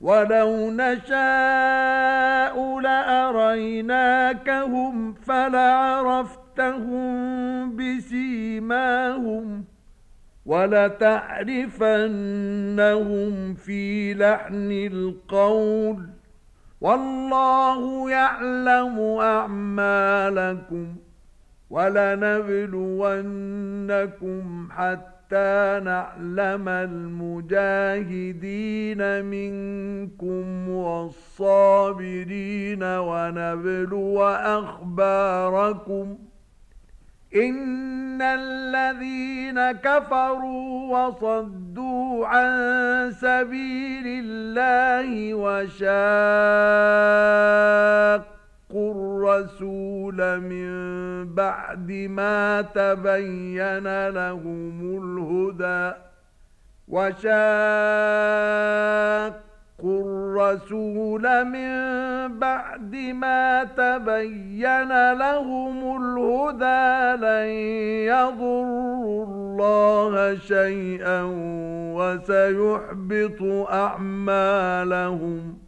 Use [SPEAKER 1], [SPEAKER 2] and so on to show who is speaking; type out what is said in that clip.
[SPEAKER 1] ولو نشاء لأريناكهم فلعرفتهم بسيماهم ولتعرفنهم في لحن القول والله يعلم أعمالكم ولنبلونكم حتى حتى نعلم المجاهدين منكم والصابرين ونبلو أخباركم إن الذين كفروا وصدوا عن سبيل الله وشاق الرسول من بعد ما تبين لهم الهدى وشاق الرسول من بعد ما تبين لهم الهدى لن يضروا الله شيئا وسيحبط أعمالهم